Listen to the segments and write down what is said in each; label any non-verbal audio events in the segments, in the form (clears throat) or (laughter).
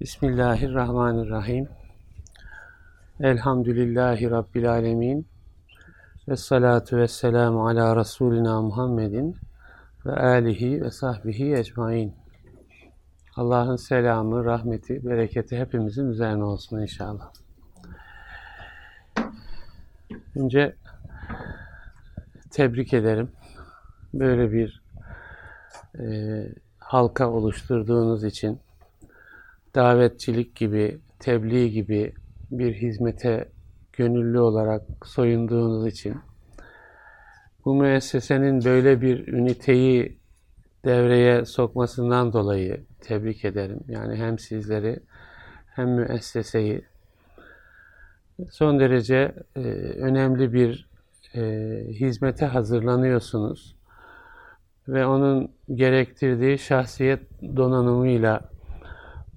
Bismillahirrahmanirrahim. Elhamdülillahi Rabbil alemin. Ve salatu ve selamu ala Resulina Muhammedin ve alihi ve sahbihi ecmain. Allah'ın selamı, rahmeti, bereketi hepimizin üzerine olsun inşallah. Önce tebrik ederim. Böyle bir e, halka oluşturduğunuz için davetçilik gibi, tebliğ gibi bir hizmete gönüllü olarak soyunduğunuz için bu müessesenin böyle bir üniteyi devreye sokmasından dolayı tebrik ederim. Yani hem sizleri hem müesseseyi son derece e, önemli bir e, hizmete hazırlanıyorsunuz ve onun gerektirdiği şahsiyet donanımıyla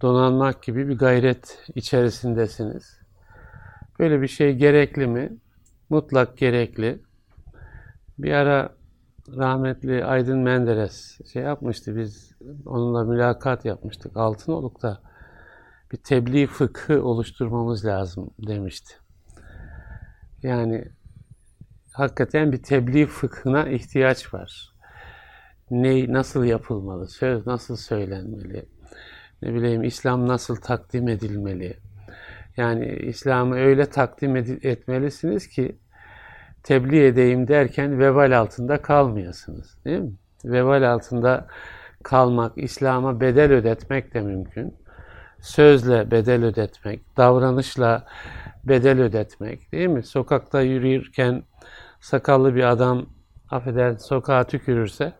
donanmak gibi bir gayret içerisindesiniz. Böyle bir şey gerekli mi? Mutlak gerekli. Bir ara rahmetli Aydın Menderes şey yapmıştı. Biz onunla mülakat yapmıştık. Altınoluk'ta bir tebliğ fıkhı oluşturmamız lazım demişti. Yani hakikaten bir tebliğ fıkhına ihtiyaç var. Ne, nasıl yapılmalı, söz nasıl söylenmeli, ne bileyim İslam nasıl takdim edilmeli. Yani İslam'ı öyle takdim etmelisiniz ki tebliğ edeyim derken vebal altında kalmayasınız. Değil mi? Vebal altında kalmak, İslam'a bedel ödetmek de mümkün. Sözle bedel ödetmek, davranışla bedel ödetmek değil mi? Sokakta yürürken sakallı bir adam affeder sokağa tükürürse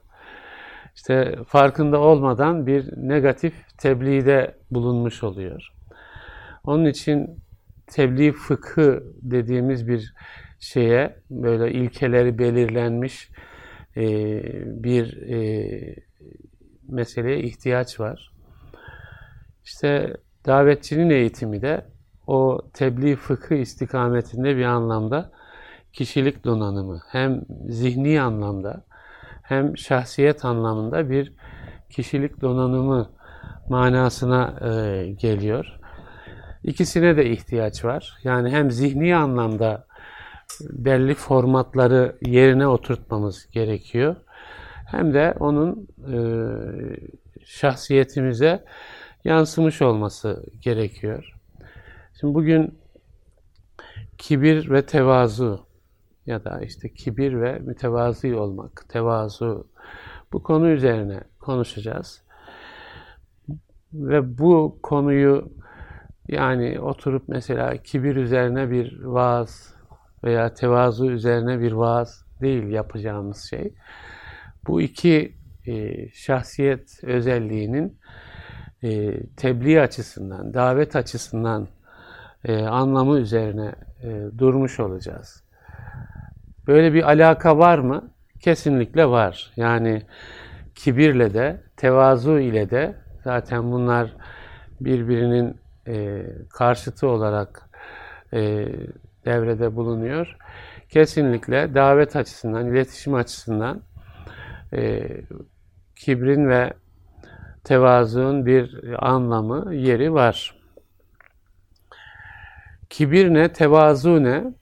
işte farkında olmadan bir negatif tebliğde bulunmuş oluyor. Onun için tebliğ fıkhı dediğimiz bir şeye böyle ilkeleri belirlenmiş e, bir e, meseleye ihtiyaç var. İşte davetçinin eğitimi de o tebliğ fıkhı istikametinde bir anlamda kişilik donanımı hem zihni anlamda hem şahsiyet anlamında bir kişilik donanımı manasına e, geliyor. İkisine de ihtiyaç var. Yani hem zihni anlamda belli formatları yerine oturtmamız gerekiyor. Hem de onun e, şahsiyetimize yansımış olması gerekiyor. Şimdi bugün kibir ve tevazu ya da işte kibir ve mütevazi olmak, tevazu bu konu üzerine konuşacağız. Ve bu konuyu yani oturup mesela kibir üzerine bir vaaz veya tevazu üzerine bir vaaz değil yapacağımız şey. Bu iki e, şahsiyet özelliğinin e, tebliğ açısından, davet açısından e, anlamı üzerine e, durmuş olacağız. Böyle bir alaka var mı? Kesinlikle var. Yani kibirle de, tevazu ile de zaten bunlar birbirinin e, karşıtı olarak e, devrede bulunuyor. Kesinlikle davet açısından, iletişim açısından e, kibrin ve tevazuun bir anlamı, yeri var. Kibir ne, tevazu ne?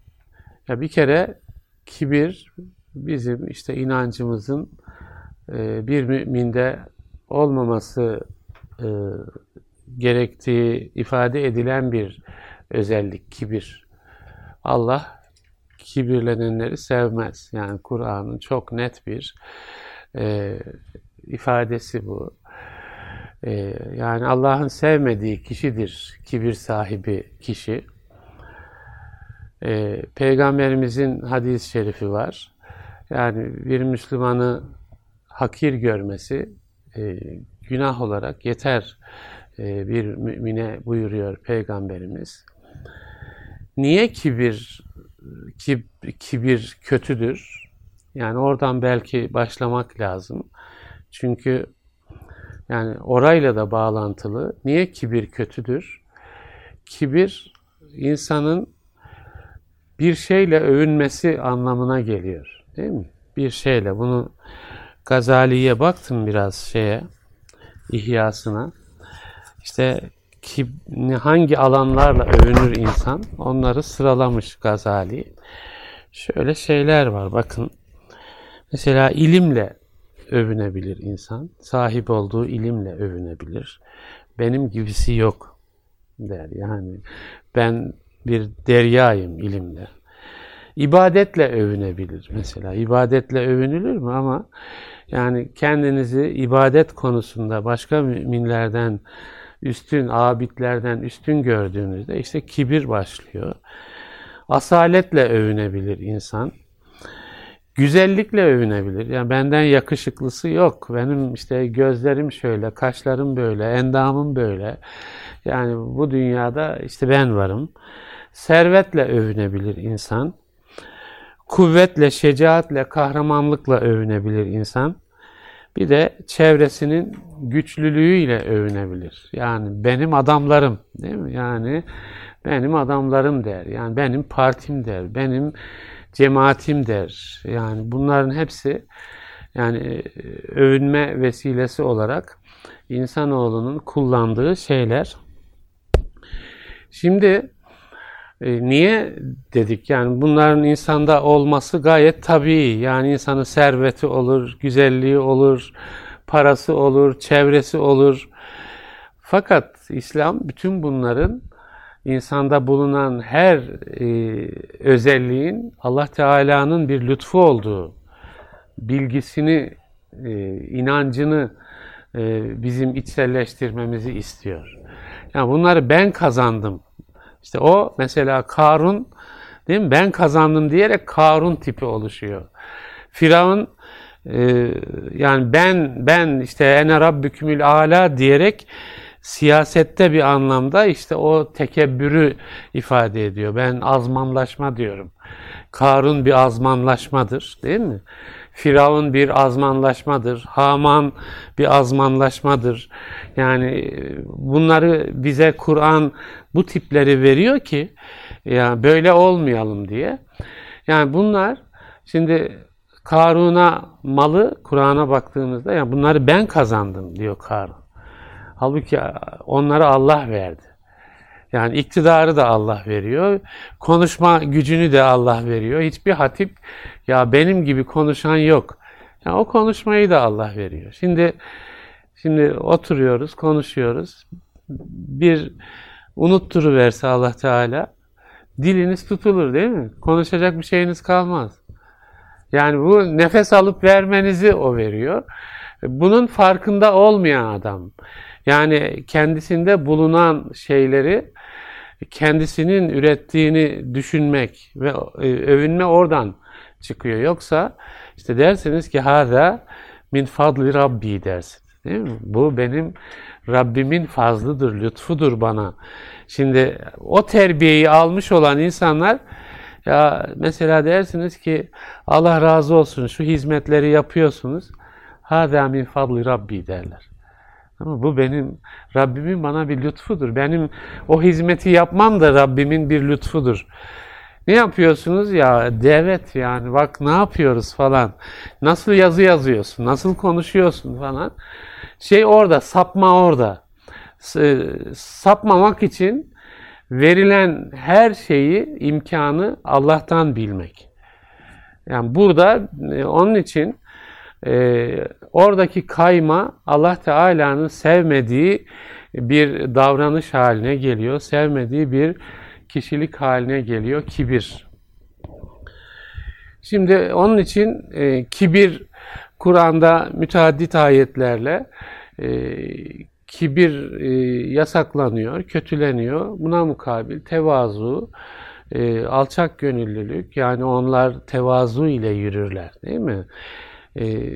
Ya bir kere kibir bizim işte inancımızın e, bir müminde olmaması e, gerektiği ifade edilen bir özellik kibir. Allah kibirlenenleri sevmez. Yani Kur'an'ın çok net bir e, ifadesi bu. E, yani Allah'ın sevmediği kişidir kibir sahibi kişi. E, Peygamberimizin hadis-i şerifi var. Yani bir Müslümanı hakir görmesi e, günah olarak yeter e, bir mümine buyuruyor Peygamberimiz. Niye kibir kib, kibir kötüdür? Yani oradan belki başlamak lazım. Çünkü yani orayla da bağlantılı. Niye kibir kötüdür? Kibir insanın bir şeyle övünmesi anlamına geliyor. Değil mi? Bir şeyle. Bunu Gazali'ye baktım biraz şeye, ihyasına. İşte ki, hangi alanlarla övünür insan onları sıralamış Gazali. Şöyle şeyler var bakın. Mesela ilimle övünebilir insan. Sahip olduğu ilimle övünebilir. Benim gibisi yok der. Yani ben bir deryayım ilimle. İbadetle övünebilir mesela. İbadetle övünülür mü ama yani kendinizi ibadet konusunda başka müminlerden üstün, abidlerden üstün gördüğünüzde işte kibir başlıyor. Asaletle övünebilir insan. Güzellikle övünebilir. Yani benden yakışıklısı yok. Benim işte gözlerim şöyle, kaşlarım böyle, endamım böyle. Yani bu dünyada işte ben varım. Servetle övünebilir insan. Kuvvetle, şecaatle, kahramanlıkla övünebilir insan. Bir de çevresinin güçlülüğüyle övünebilir. Yani benim adamlarım değil mi? Yani benim adamlarım der. Yani benim partim der. Benim cemaatim der. Yani bunların hepsi yani e, övünme vesilesi olarak insanoğlunun kullandığı şeyler. Şimdi e, niye dedik? Yani bunların insanda olması gayet tabii. Yani insanın serveti olur, güzelliği olur, parası olur, çevresi olur. Fakat İslam bütün bunların insanda bulunan her e, özelliğin Allah Teala'nın bir lütfu olduğu, bilgisini, e, inancını e, bizim içselleştirmemizi istiyor. Yani bunları ben kazandım. İşte o mesela Karun, değil mi? Ben kazandım diyerek Karun tipi oluşuyor. Firavun e, yani ben ben işte ene rabbükümül ala diyerek siyasette bir anlamda işte o tekebbürü ifade ediyor. Ben azmanlaşma diyorum. Karun bir azmanlaşmadır değil mi? Firavun bir azmanlaşmadır. Haman bir azmanlaşmadır. Yani bunları bize Kur'an bu tipleri veriyor ki ya böyle olmayalım diye. Yani bunlar şimdi Karun'a malı Kur'an'a baktığımızda yani bunları ben kazandım diyor Karun. Halbuki onlara Allah verdi. Yani iktidarı da Allah veriyor. Konuşma gücünü de Allah veriyor. Hiçbir hatip ya benim gibi konuşan yok. Yani o konuşmayı da Allah veriyor. Şimdi şimdi oturuyoruz, konuşuyoruz. Bir unutturuverse Allah Teala diliniz tutulur değil mi? Konuşacak bir şeyiniz kalmaz. Yani bu nefes alıp vermenizi o veriyor. Bunun farkında olmayan adam. Yani kendisinde bulunan şeyleri kendisinin ürettiğini düşünmek ve e, övünme oradan çıkıyor. Yoksa işte dersiniz ki hada min fadli rabbi dersin. Değil mi? Bu benim Rabbimin fazlıdır, lütfudur bana. Şimdi o terbiyeyi almış olan insanlar ya mesela dersiniz ki Allah razı olsun şu hizmetleri yapıyorsunuz. Hada min fadli rabbi derler. Ama bu benim, Rabbimin bana bir lütfudur. Benim o hizmeti yapmam da Rabbimin bir lütfudur. Ne yapıyorsunuz ya? Evet yani bak ne yapıyoruz falan. Nasıl yazı yazıyorsun? Nasıl konuşuyorsun falan. Şey orada, sapma orada. Sapmamak için verilen her şeyi, imkanı Allah'tan bilmek. Yani burada e, onun için e, oradaki kayma Allah Teala'nın sevmediği bir davranış haline geliyor. Sevmediği bir kişilik haline geliyor. Kibir. Şimdi onun için e, kibir Kur'an'da müteaddit ayetlerle e, kibir e, yasaklanıyor, kötüleniyor. Buna mukabil tevazu, e, alçak gönüllülük yani onlar tevazu ile yürürler değil mi? E,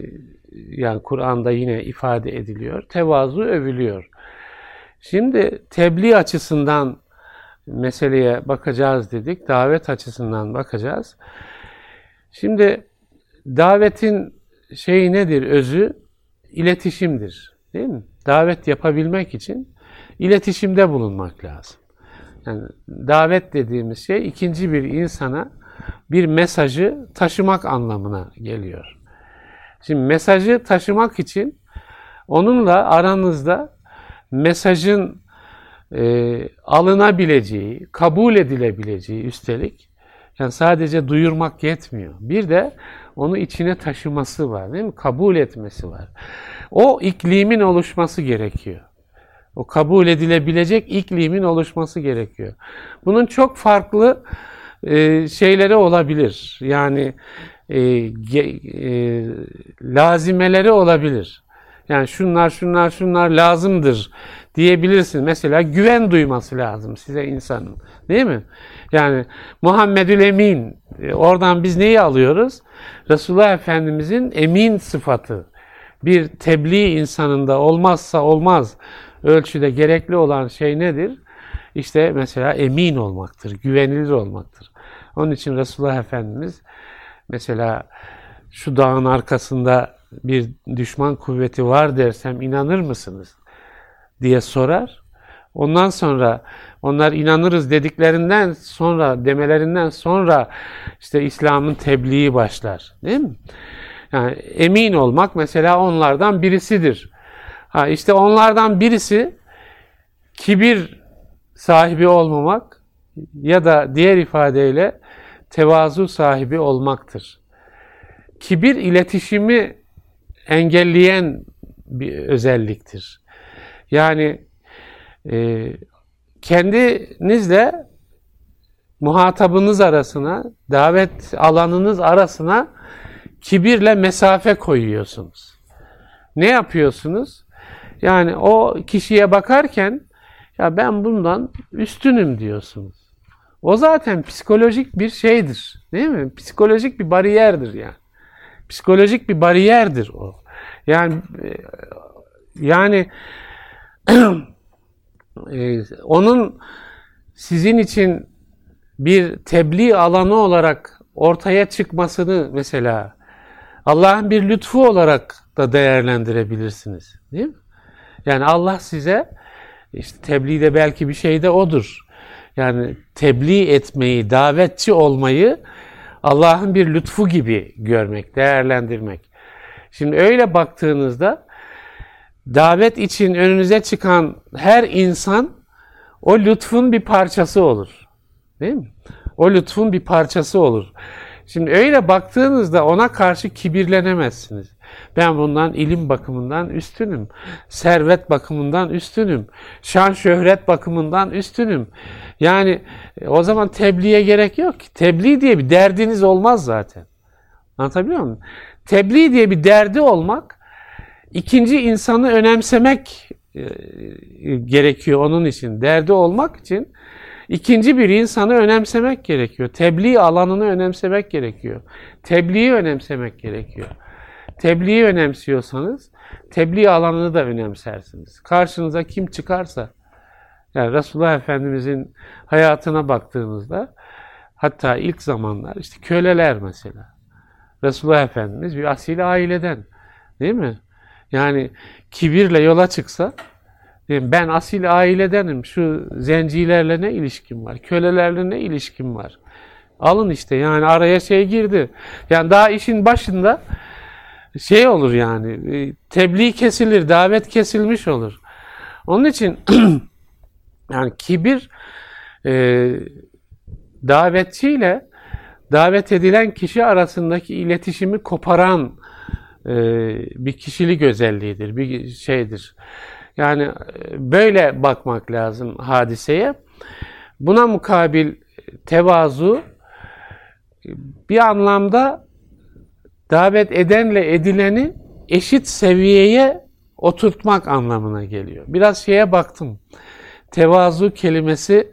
yani Kur'an'da yine ifade ediliyor. Tevazu övülüyor. Şimdi tebliğ açısından meseleye bakacağız dedik. Davet açısından bakacağız. Şimdi davetin şeyi nedir? Özü iletişimdir. Değil mi? Davet yapabilmek için iletişimde bulunmak lazım. Yani davet dediğimiz şey ikinci bir insana bir mesajı taşımak anlamına geliyor. Şimdi mesajı taşımak için onunla aranızda mesajın e, alınabileceği, kabul edilebileceği üstelik yani sadece duyurmak yetmiyor. Bir de onu içine taşıması var değil mi? Kabul etmesi var. O iklimin oluşması gerekiyor. O kabul edilebilecek iklimin oluşması gerekiyor. Bunun çok farklı e, şeyleri olabilir. Yani e, e, lazimeleri olabilir. Yani şunlar şunlar şunlar lazımdır diyebilirsin. Mesela güven duyması lazım size insanın. Değil mi? Yani Muhammedül Emin e, oradan biz neyi alıyoruz? Resulullah Efendimizin emin sıfatı. Bir tebliğ insanında olmazsa olmaz ölçüde gerekli olan şey nedir? İşte mesela emin olmaktır, güvenilir olmaktır. Onun için Resulullah Efendimiz mesela şu dağın arkasında bir düşman kuvveti var dersem inanır mısınız? diye sorar. Ondan sonra onlar inanırız dediklerinden sonra demelerinden sonra işte İslam'ın tebliği başlar. Değil mi? Yani emin olmak mesela onlardan birisidir. Ha işte onlardan birisi kibir sahibi olmamak ya da diğer ifadeyle tevazu sahibi olmaktır. Kibir iletişimi engelleyen bir özelliktir. Yani e, kendinizle muhatabınız arasına, davet alanınız arasına kibirle mesafe koyuyorsunuz. Ne yapıyorsunuz? Yani o kişiye bakarken ya ben bundan üstünüm diyorsunuz. O zaten psikolojik bir şeydir. Değil mi? Psikolojik bir bariyerdir yani. Psikolojik bir bariyerdir o. Yani e, yani (clears throat) e, onun sizin için bir tebliğ alanı olarak ortaya çıkmasını mesela Allah'ın bir lütfu olarak da değerlendirebilirsiniz. Değil mi? Yani Allah size işte tebliğ de belki bir şey de odur. Yani tebliğ etmeyi, davetçi olmayı Allah'ın bir lütfu gibi görmek, değerlendirmek. Şimdi öyle baktığınızda davet için önünüze çıkan her insan o lütfun bir parçası olur. Değil mi? O lütfun bir parçası olur. Şimdi öyle baktığınızda ona karşı kibirlenemezsiniz. Ben bundan ilim bakımından üstünüm. Servet bakımından üstünüm. Şan şöhret bakımından üstünüm. Yani e, o zaman tebliğe gerek yok ki. Tebliğ diye bir derdiniz olmaz zaten. Anlatabiliyor muyum? Tebliğ diye bir derdi olmak, ikinci insanı önemsemek e, gerekiyor onun için. Derdi olmak için ikinci bir insanı önemsemek gerekiyor. Tebliğ alanını önemsemek gerekiyor. Tebliği önemsemek gerekiyor. Tebliği önemsiyorsanız tebliğ alanını da önemsersiniz. Karşınıza kim çıkarsa yani Resulullah Efendimizin hayatına baktığınızda hatta ilk zamanlar işte köleler mesela. Resulullah Efendimiz bir asil aileden değil mi? Yani kibirle yola çıksa ben asil ailedenim. Şu zencilerle ne ilişkim var? Kölelerle ne ilişkim var? Alın işte yani araya şey girdi. Yani daha işin başında şey olur yani e, tebliğ kesilir, davet kesilmiş olur. Onun için (clears throat) yani kibir e, davetçiyle davet edilen kişi arasındaki iletişimi koparan e, bir kişilik özelliğidir, bir şeydir. Yani e, böyle bakmak lazım hadiseye. Buna mukabil tevazu bir anlamda davet edenle edileni eşit seviyeye oturtmak anlamına geliyor. Biraz şeye baktım. Tevazu kelimesi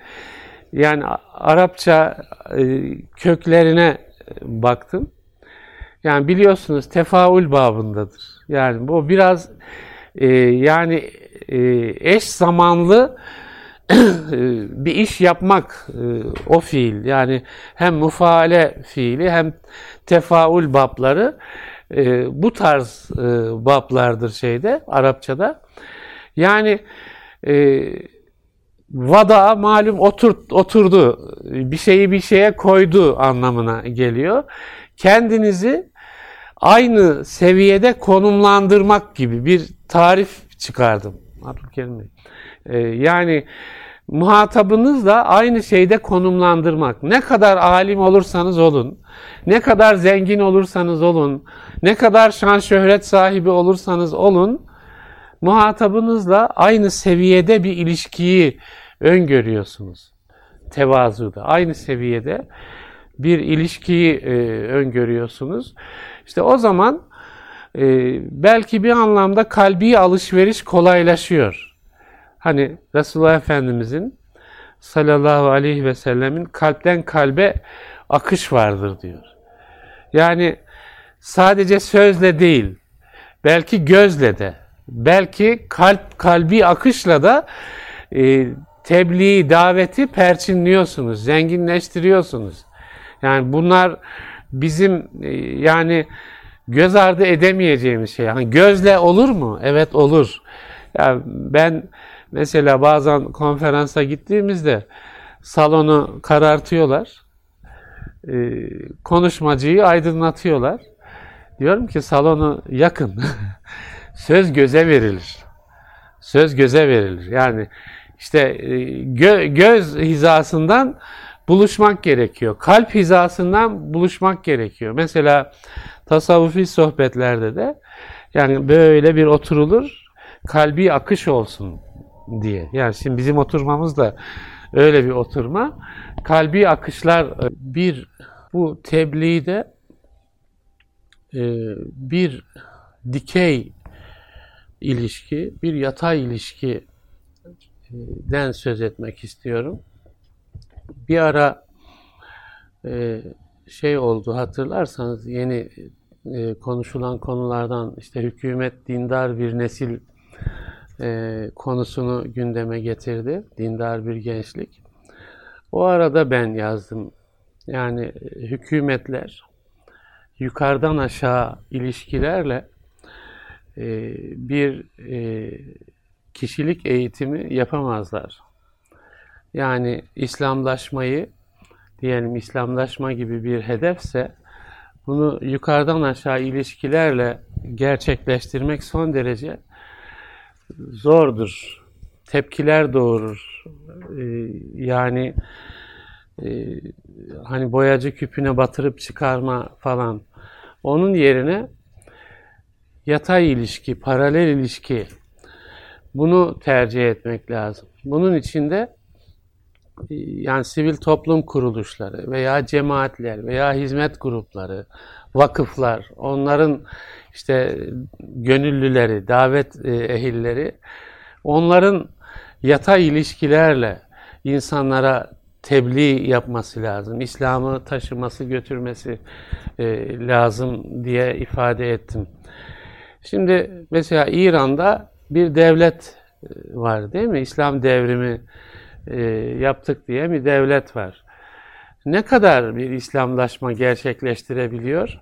yani Arapça e, köklerine baktım. Yani biliyorsunuz tefaül babındadır. Yani bu biraz e, yani e, eş zamanlı (clears throat) bir iş yapmak o fiil yani hem mufaale fiili hem tefaül babları bu tarz bablardır şeyde Arapçada. Yani vada malum otur, oturdu bir şeyi bir şeye koydu anlamına geliyor. Kendinizi aynı seviyede konumlandırmak gibi bir tarif çıkardım. Abdülkerim Bey. yani muhatabınızla aynı şeyde konumlandırmak. Ne kadar alim olursanız olun, ne kadar zengin olursanız olun, ne kadar şan şöhret sahibi olursanız olun, muhatabınızla aynı seviyede bir ilişkiyi öngörüyorsunuz. Tevazuda, aynı seviyede bir ilişkiyi e, öngörüyorsunuz. İşte o zaman e, belki bir anlamda kalbi alışveriş kolaylaşıyor. Hani Resulullah Efendimizin sallallahu aleyhi ve sellemin kalpten kalbe akış vardır diyor. Yani sadece sözle değil, belki gözle de, belki kalp kalbi akışla da e, tebliğ, daveti perçinliyorsunuz, zenginleştiriyorsunuz. Yani bunlar bizim e, yani göz ardı edemeyeceğimiz şey. Yani gözle olur mu? Evet olur. Yani ben mesela bazen konferansa gittiğimizde salonu karartıyorlar. E, konuşmacıyı aydınlatıyorlar. Diyorum ki salonu yakın. (laughs) Söz göze verilir. Söz göze verilir. Yani işte e, gö göz hizasından buluşmak gerekiyor. Kalp hizasından buluşmak gerekiyor. Mesela tasavvufi sohbetlerde de yani böyle bir oturulur, kalbi akış olsun diye. Yani şimdi bizim oturmamız da öyle bir oturma. Kalbi akışlar e, bir bu tebliğde e, bir dikey ilişki, bir yatay ilişkiden söz etmek istiyorum bir ara e, şey oldu hatırlarsanız yeni e, konuşulan konulardan işte hükümet dindar bir nesil e, konusunu gündeme getirdi. Dindar bir gençlik. O arada ben yazdım. Yani hükümetler yukarıdan aşağı ilişkilerle e, bir e, kişilik eğitimi yapamazlar. Yani İslamlaşmayı diyelim İslamlaşma gibi bir hedefse bunu yukarıdan aşağı ilişkilerle gerçekleştirmek son derece zordur. Tepkiler doğurur. Ee, yani e, hani boyacı küpüne batırıp çıkarma falan. Onun yerine yatay ilişki, paralel ilişki bunu tercih etmek lazım. Bunun için de yani sivil toplum kuruluşları veya cemaatler veya hizmet grupları, vakıflar, onların işte gönüllüleri, davet e, ehilleri, onların yatay ilişkilerle insanlara tebliğ yapması lazım. İslam'ı taşıması, götürmesi e, lazım diye ifade ettim. Şimdi mesela İran'da bir devlet e, var değil mi? İslam devrimi e, yaptık diye bir devlet var. Ne kadar bir İslamlaşma gerçekleştirebiliyor?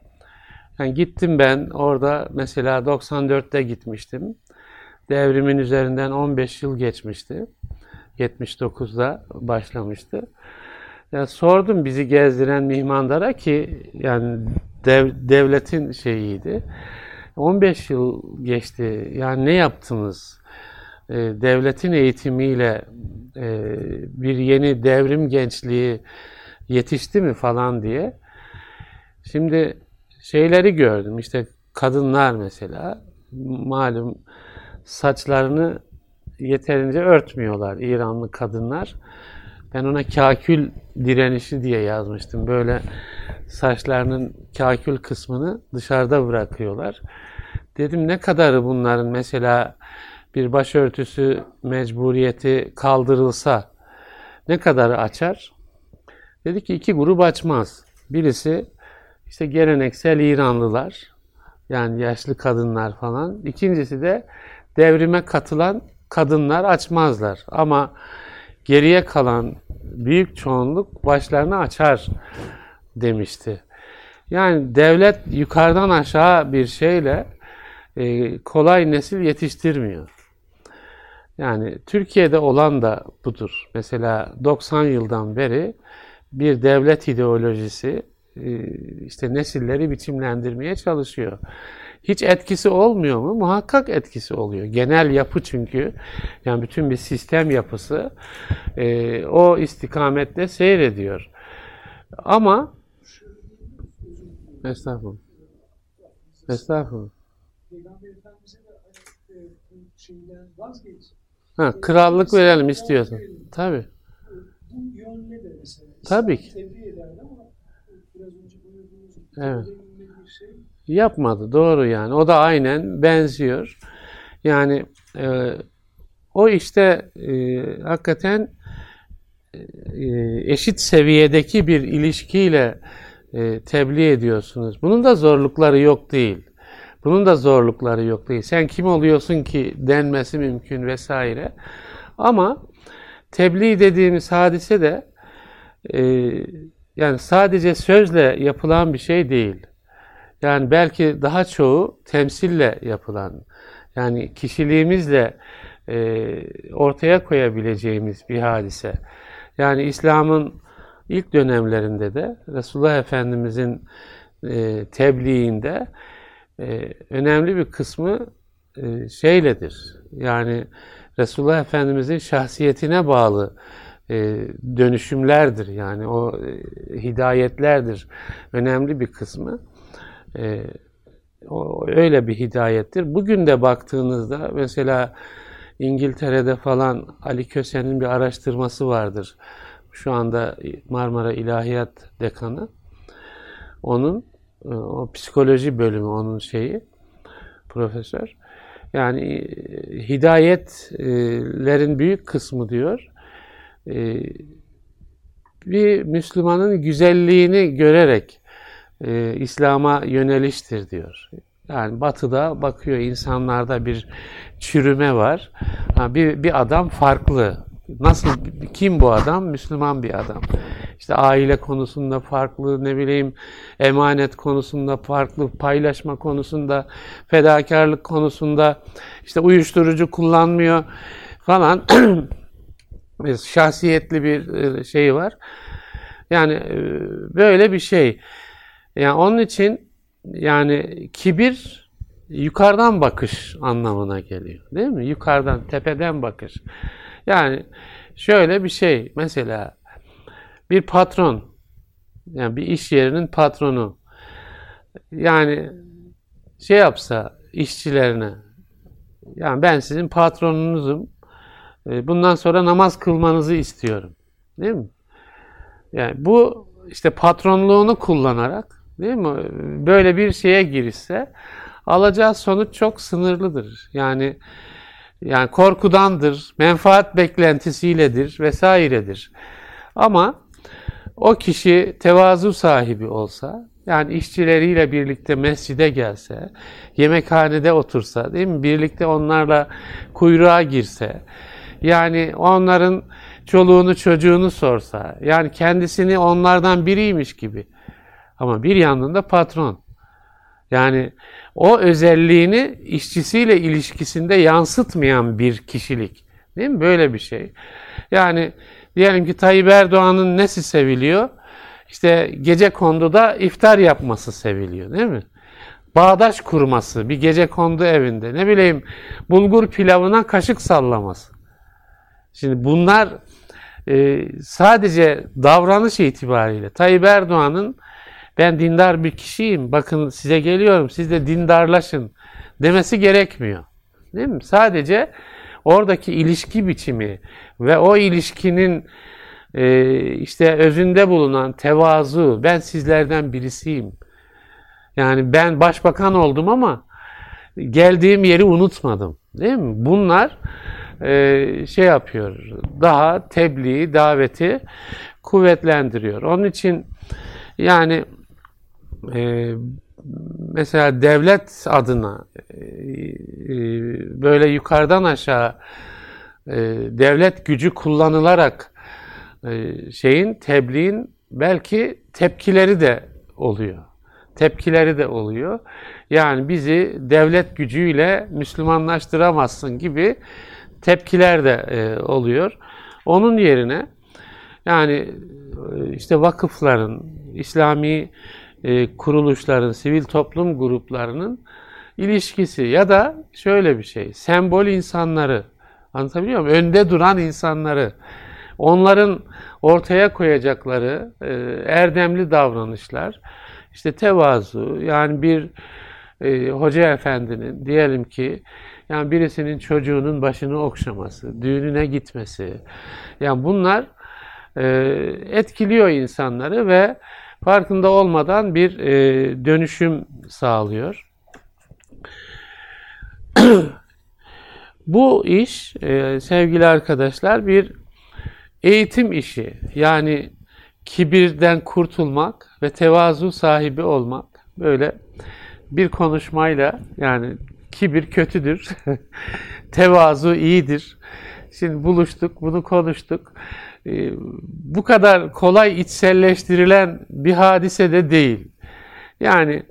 Yani gittim ben orada mesela 94'te gitmiştim. Devrimin üzerinden 15 yıl geçmişti. 79'da başlamıştı. Yani sordum bizi gezdiren mihmandara ki yani dev, devletin şeyiydi. 15 yıl geçti. Yani ne yaptınız? e, devletin eğitimiyle e, bir yeni devrim gençliği yetişti mi falan diye. Şimdi şeyleri gördüm. İşte kadınlar mesela malum saçlarını yeterince örtmüyorlar İranlı kadınlar. Ben ona kakül direnişi diye yazmıştım. Böyle saçlarının kakül kısmını dışarıda bırakıyorlar. Dedim ne kadarı bunların mesela bir başörtüsü mecburiyeti kaldırılsa ne kadar açar? Dedi ki iki grup açmaz. Birisi işte geleneksel İranlılar, yani yaşlı kadınlar falan. İkincisi de devrime katılan kadınlar açmazlar. Ama geriye kalan büyük çoğunluk başlarını açar demişti. Yani devlet yukarıdan aşağı bir şeyle e, kolay nesil yetiştirmiyor. Yani Türkiye'de olan da budur. Mesela 90 yıldan beri bir devlet ideolojisi e, işte nesilleri biçimlendirmeye çalışıyor. Hiç etkisi olmuyor mu? Muhakkak etkisi oluyor. Genel yapı çünkü. Yani bütün bir sistem yapısı e, o istikamette seyrediyor. Ama Estağfurullah. Estağfurullah. Ha, krallık verelim istiyorsan. Tabi. Bu ki. evet. Yapmadı. Doğru yani. O da aynen benziyor. Yani e, o işte e, hakikaten e, eşit seviyedeki bir ilişkiyle e, tebliğ ediyorsunuz. Bunun da zorlukları yok değil. Bunun da zorlukları yok değil. Sen kim oluyorsun ki denmesi mümkün vesaire. Ama tebliğ dediğimiz hadise de e, yani sadece sözle yapılan bir şey değil. Yani belki daha çoğu temsille yapılan, yani kişiliğimizle e, ortaya koyabileceğimiz bir hadise. Yani İslam'ın ilk dönemlerinde de Resulullah Efendimizin e, tebliğinde e, önemli bir kısmı e, şeyledir. Yani Resulullah Efendimizin şahsiyetine bağlı dönüşümlerdir. Yani o hidayetlerdir. Önemli bir kısmı. O, öyle bir hidayettir. Bugün de baktığınızda mesela İngiltere'de falan Ali Köse'nin bir araştırması vardır. Şu anda Marmara İlahiyat Dekanı. Onun e, o psikoloji bölümü onun şeyi profesör. Yani e, hidayetlerin büyük kısmı diyor e, bir Müslümanın güzelliğini görerek İslam'a yöneliştir diyor. Yani batıda bakıyor insanlarda bir çürüme var. bir, bir adam farklı. Nasıl, kim bu adam? Müslüman bir adam. İşte aile konusunda farklı, ne bileyim emanet konusunda farklı, paylaşma konusunda, fedakarlık konusunda, işte uyuşturucu kullanmıyor falan. (clears throat) Şahsiyetli bir e, şey var. Yani e, böyle bir şey. Yani onun için yani kibir yukarıdan bakış anlamına geliyor. Değil mi? Yukarıdan, tepeden bakış. Yani şöyle bir şey mesela bir patron yani bir iş yerinin patronu yani şey yapsa işçilerine yani ben sizin patronunuzum e, bundan sonra namaz kılmanızı istiyorum. Değil mi? Yani bu işte patronluğunu kullanarak değil mi? Böyle bir şeye girişse alacağı sonuç çok sınırlıdır. Yani yani korkudandır, menfaat beklentisiyledir vesairedir. Ama o kişi tevazu sahibi olsa, yani işçileriyle birlikte mescide gelse, yemekhanede otursa, değil mi? Birlikte onlarla kuyruğa girse, yani onların çoluğunu çocuğunu sorsa, yani kendisini onlardan biriymiş gibi. Ama bir yandan da patron. Yani o özelliğini işçisiyle ilişkisinde yansıtmayan bir kişilik. Değil mi? Böyle bir şey. Yani diyelim ki Tayyip Erdoğan'ın nesi seviliyor? İşte gece konduda iftar yapması seviliyor değil mi? Bağdaş kurması, bir gece kondu evinde. Ne bileyim bulgur pilavına kaşık sallaması. Şimdi bunlar e, sadece davranış itibariyle Tayyip Erdoğan'ın ben dindar bir kişiyim, bakın size geliyorum, siz de dindarlaşın demesi gerekmiyor. Değil mi? Sadece oradaki ilişki biçimi ve o ilişkinin e, işte özünde bulunan tevazu, ben sizlerden birisiyim. Yani ben başbakan oldum ama geldiğim yeri unutmadım. Değil mi? Bunlar e, şey yapıyor, daha tebliğ, daveti kuvvetlendiriyor. Onun için yani e, mesela devlet adına e, e, böyle yukarıdan aşağı e, devlet gücü kullanılarak e, şeyin tebliğin belki tepkileri de oluyor. Tepkileri de oluyor. Yani bizi devlet gücüyle Müslümanlaştıramazsın gibi tepkiler de e, oluyor. Onun yerine yani e, işte vakıfların, İslami e, kuruluşların, sivil toplum gruplarının ilişkisi ya da şöyle bir şey, sembol insanları, anlatabiliyor muyum? Önde duran insanları, onların ortaya koyacakları e, erdemli davranışlar, işte tevazu, yani bir e, hoca efendinin diyelim ki yani birisinin çocuğunun başını okşaması, düğününe gitmesi, yani bunlar etkiliyor insanları ve farkında olmadan bir e, dönüşüm sağlıyor. (clears throat) Bu iş e, sevgili arkadaşlar bir eğitim işi. Yani kibirden kurtulmak ve tevazu sahibi olmak. Böyle bir konuşmayla yani kibir kötüdür, (laughs) tevazu iyidir. Şimdi buluştuk, bunu konuştuk. Ee, bu kadar kolay içselleştirilen bir hadise de değil. Yani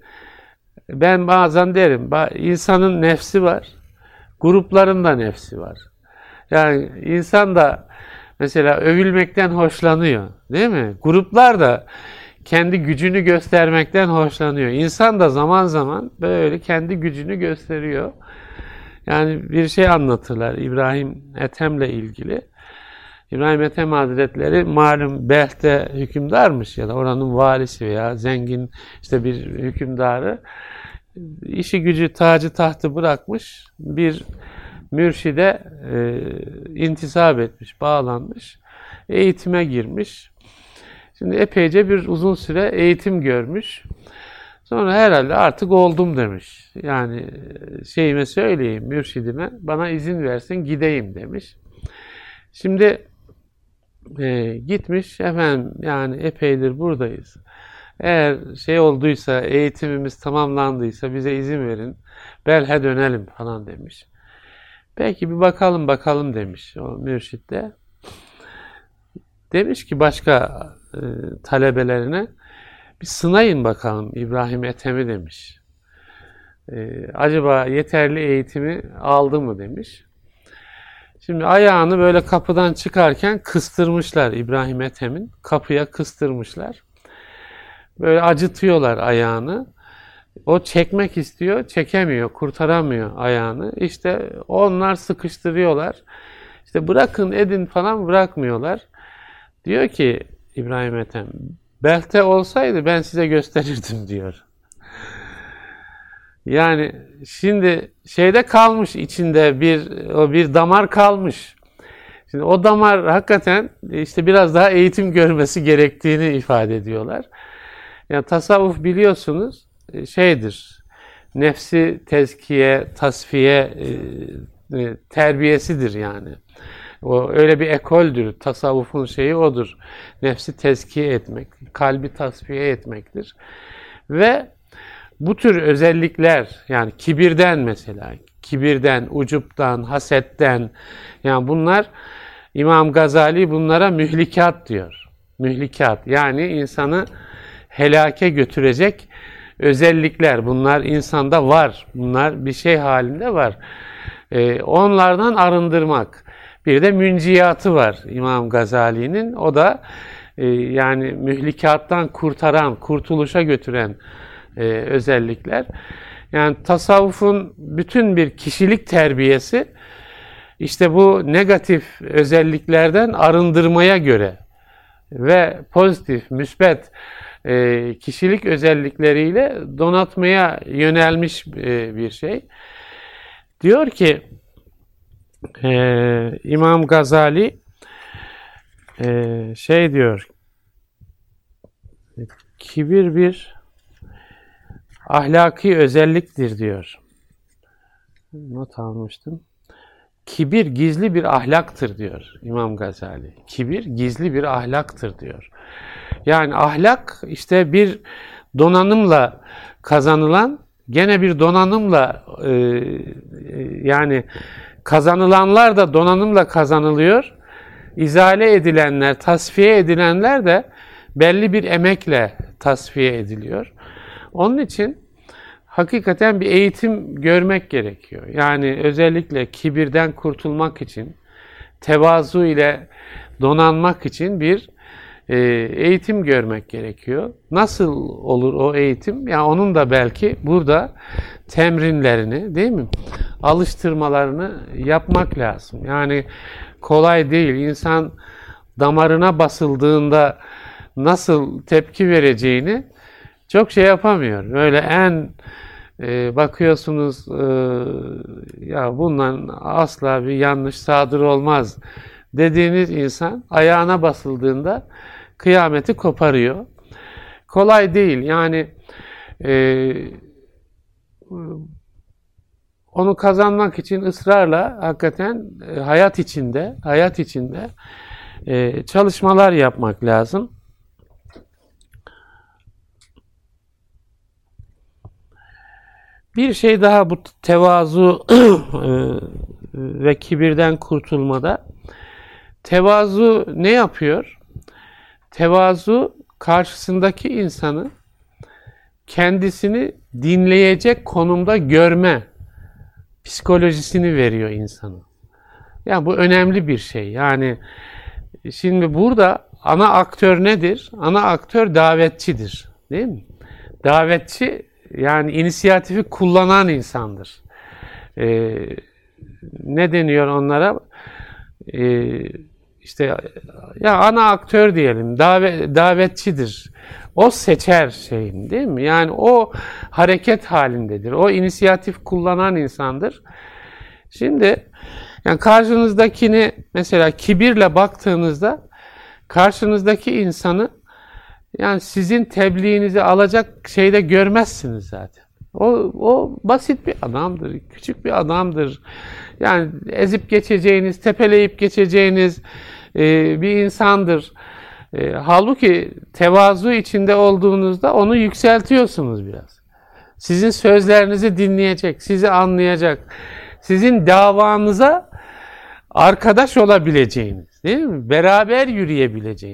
ben bazen derim, insanın nefsi var, grupların da nefsi var. Yani insan da mesela övülmekten hoşlanıyor, değil mi? Gruplar da kendi gücünü göstermekten hoşlanıyor. İnsan da zaman zaman böyle kendi gücünü gösteriyor. Yani bir şey anlatırlar İbrahim Ethem'le ilgili. İbrahim Ethem Hazretleri malum Belh'te hükümdarmış ya da oranın valisi veya zengin işte bir hükümdarı. işi gücü tacı tahtı bırakmış bir mürşide e, intisap etmiş, bağlanmış, eğitime girmiş. Şimdi epeyce bir uzun süre eğitim görmüş. Sonra herhalde artık oldum demiş. Yani şeyime söyleyeyim, mürşidime bana izin versin gideyim demiş. Şimdi e, gitmiş efendim yani epeydir buradayız. Eğer şey olduysa, eğitimimiz tamamlandıysa bize izin verin. Belhe dönelim falan demiş. Peki bir bakalım bakalım demiş o mürşit de. Demiş ki başka e, talebelerine bir sınayın bakalım İbrahim Ethem'i demiş. E, acaba yeterli eğitimi aldı mı demiş. Şimdi ayağını böyle kapıdan çıkarken kıstırmışlar İbrahim Ethem'in. Kapıya kıstırmışlar. Böyle acıtıyorlar ayağını. O çekmek istiyor, çekemiyor, kurtaramıyor ayağını. İşte onlar sıkıştırıyorlar. İşte bırakın edin falan bırakmıyorlar. Diyor ki İbrahim Ethem, belte olsaydı ben size gösterirdim diyor. Yani şimdi şeyde kalmış içinde bir o bir damar kalmış. Şimdi o damar hakikaten işte biraz daha eğitim görmesi gerektiğini ifade ediyorlar. Yani tasavvuf biliyorsunuz e, şeydir. Nefsi tezkiye, tasfiye e, e, terbiyesidir yani. O öyle bir ekoldür. Tasavvufun şeyi odur. Nefsi tezkiye etmek, kalbi tasfiye etmektir. Ve bu tür özellikler yani kibirden mesela, kibirden, ucuptan, hasetten yani bunlar İmam Gazali bunlara mühlikat diyor. Mühlikat yani insanı helake götürecek özellikler. Bunlar insanda var. Bunlar bir şey halinde var. Ee, onlardan arındırmak. Bir de münciyatı var İmam Gazali'nin. O da e, yani mühlikattan kurtaran, kurtuluşa götüren e, özellikler. Yani tasavvufun bütün bir kişilik terbiyesi işte bu negatif özelliklerden arındırmaya göre ve pozitif, müsbet e, kişilik özellikleriyle donatmaya yönelmiş e, bir şey. Diyor ki e, İmam Gazali e, şey diyor kibir bir ahlaki özelliktir diyor. Not almıştım. Kibir gizli bir ahlaktır diyor İmam Gazali. Kibir gizli bir ahlaktır diyor. Yani ahlak işte bir donanımla kazanılan gene bir donanımla e, yani kazanılanlar da donanımla kazanılıyor. İzale edilenler, tasfiye edilenler de belli bir emekle tasfiye ediliyor. Onun için hakikaten bir eğitim görmek gerekiyor. Yani özellikle kibirden kurtulmak için, tevazu ile donanmak için bir e, eğitim görmek gerekiyor. Nasıl olur o eğitim? Yani onun da belki burada temrinlerini değil mi? Alıştırmalarını yapmak lazım. Yani kolay değil. İnsan damarına basıldığında nasıl tepki vereceğini çok şey yapamıyor. Böyle en e, bakıyorsunuz e, ya bundan asla bir yanlış sadır olmaz dediğiniz insan ayağına basıldığında kıyameti koparıyor. Kolay değil. Yani e, onu kazanmak için ısrarla hakikaten e, hayat içinde hayat içinde e, çalışmalar yapmak lazım. Bir şey daha bu tevazu (clears throat) e, ve kibirden kurtulmada. Tevazu ne yapıyor? Tevazu karşısındaki insanı kendisini dinleyecek konumda görme psikolojisini veriyor insanı. Yani bu önemli bir şey. Yani şimdi burada ana aktör nedir? Ana aktör davetçidir. Değil mi? Davetçi yani inisiyatifi kullanan insandır. Ee, ne deniyor onlara? Ee, işte ya ana aktör diyelim, davet, davetçidir. O seçer şeyin değil mi? Yani o hareket halindedir. O inisiyatif kullanan insandır. Şimdi yani karşınızdakini mesela kibirle baktığınızda karşınızdaki insanı yani sizin tebliğinizi alacak şeyde görmezsiniz zaten. O, o basit bir adamdır, küçük bir adamdır. Yani ezip geçeceğiniz, tepeleyip geçeceğiniz e, bir insandır. E, halbuki tevazu içinde olduğunuzda onu yükseltiyorsunuz biraz. Sizin sözlerinizi dinleyecek, sizi anlayacak, sizin davanıza arkadaş olabileceğiniz, değil mi? Beraber yürüyebileceğiniz.